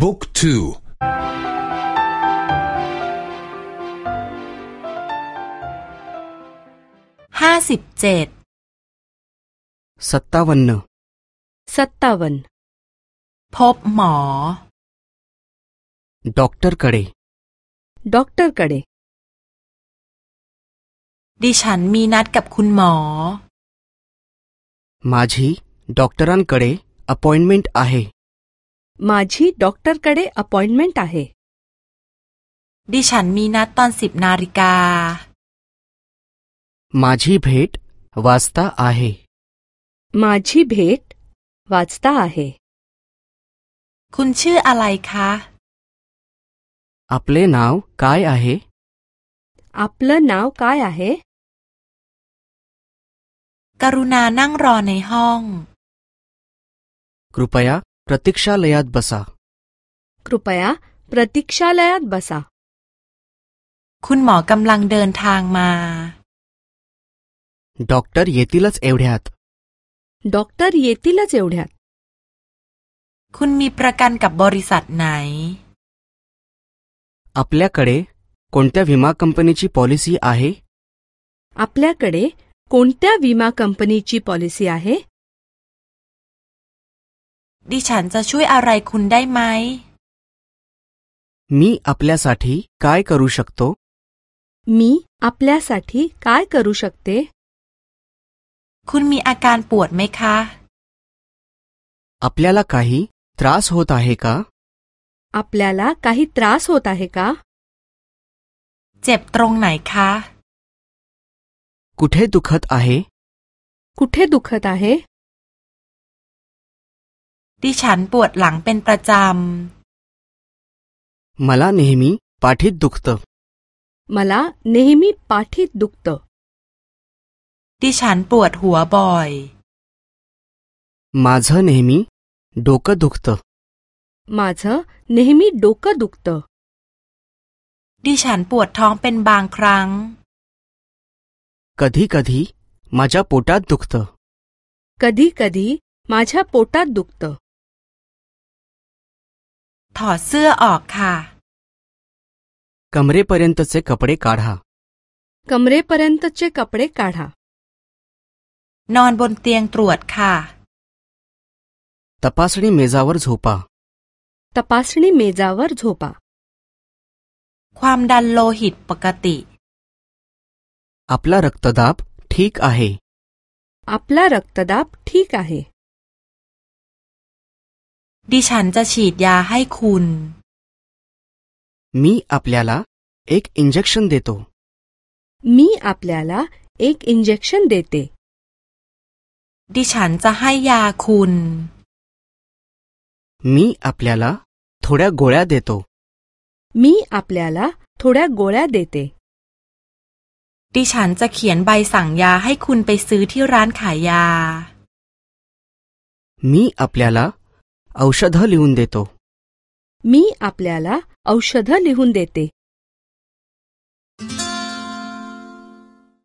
บุ๊กทูห้าสิบเจ็ด สัตตวันนสัตตวันพบหมอ ด็อกเตอร์กเดด็อกเตอร์กเดดิฉันมีนัดกับคุณหมอ มาจีด็อก माझी ड ॉ क ् ट र ाอ क อพอยน์เมนต์อาเฮ माझी डॉक्टरकडे अपॉइंटमेंट आहे ดิฉันมีนัดตอนสิบนาฬิกา माझी भेट वाजता आहे माझी भेट वाजता आहे คุณ ชื่ออะไรคะ आपले नाव काय आहे आपलं नाव काय आहे กรุณานั่งรอในห้อง कृपया प्रतीक्षालयात बसा कृपया प्रतीक्षालयात बसा คุณหมอกำลังเดินทางมา डॉक्टर येतीलच एवढ्यात डॉक्टर येतीलच एवढ्यात मी คุณมีประกันกับบริษัทไหน आपल्याकडे कोणत्या विमा कंपनीची पॉलिसी आहे आपल्याकडे कोणत्या विमा कंपनीची पॉलिसी आहे माय मी आपल्यासाठी काय करू शकतो मी आपल्यासाठी काय करू शकते คุณ มีอาการปวดไหมคะ आपल्याला काही त्रास होत आहे का आपल्याला काही त्रास होत आहे का เจ็บตรงไหนคะ कुठे दुखत आहे कुठे दुखत आहे ดิฉันปวดหลังเป็นประจำมาลาเนหิมีปาทิดดุกตมาลาเนหิมีปาทิดดุกตดิฉันปวดหัวบ่อย มาจาเนหิมีดดกะดุกตมาจาเนหิมีดดกะดุกตดิฉันปวดท้องเป็นบางครั้งกะดีกะดีมาจาปวดตาดุกตกะดีกะดีมาจาปวดตาดุกตาอดเสื้อออกค่ะ से कपडे काढा कमरे पर्यंत से कपडे काढा नॉन นอนบนเตียงตรวจค่ะ तपासणी मेजावर झोपा तपासणी मेजावर झोपा ความดันโลหิตปกติ आपला रक्तदाब ठीक आहे आपला रक्तदाब ठीक आहे ดิฉันจะฉีดยาให้คุณมีอัปยาลาเอกอินเจคชันเดตมีอัปยาลาเอกอินเจคชันเดตดิฉันจะให้ยาคุณมีอัปยาลาทอดะโกลยาเดตมีอัปยาลาทอดะโกลยาเดตดิฉันจะเขียนใบสั่งยาให้คุณไปซื้อที่ร้านขายยามีอัปยาลา औषधं लिहून देतो मी आपल्याला औषधं लिहून देते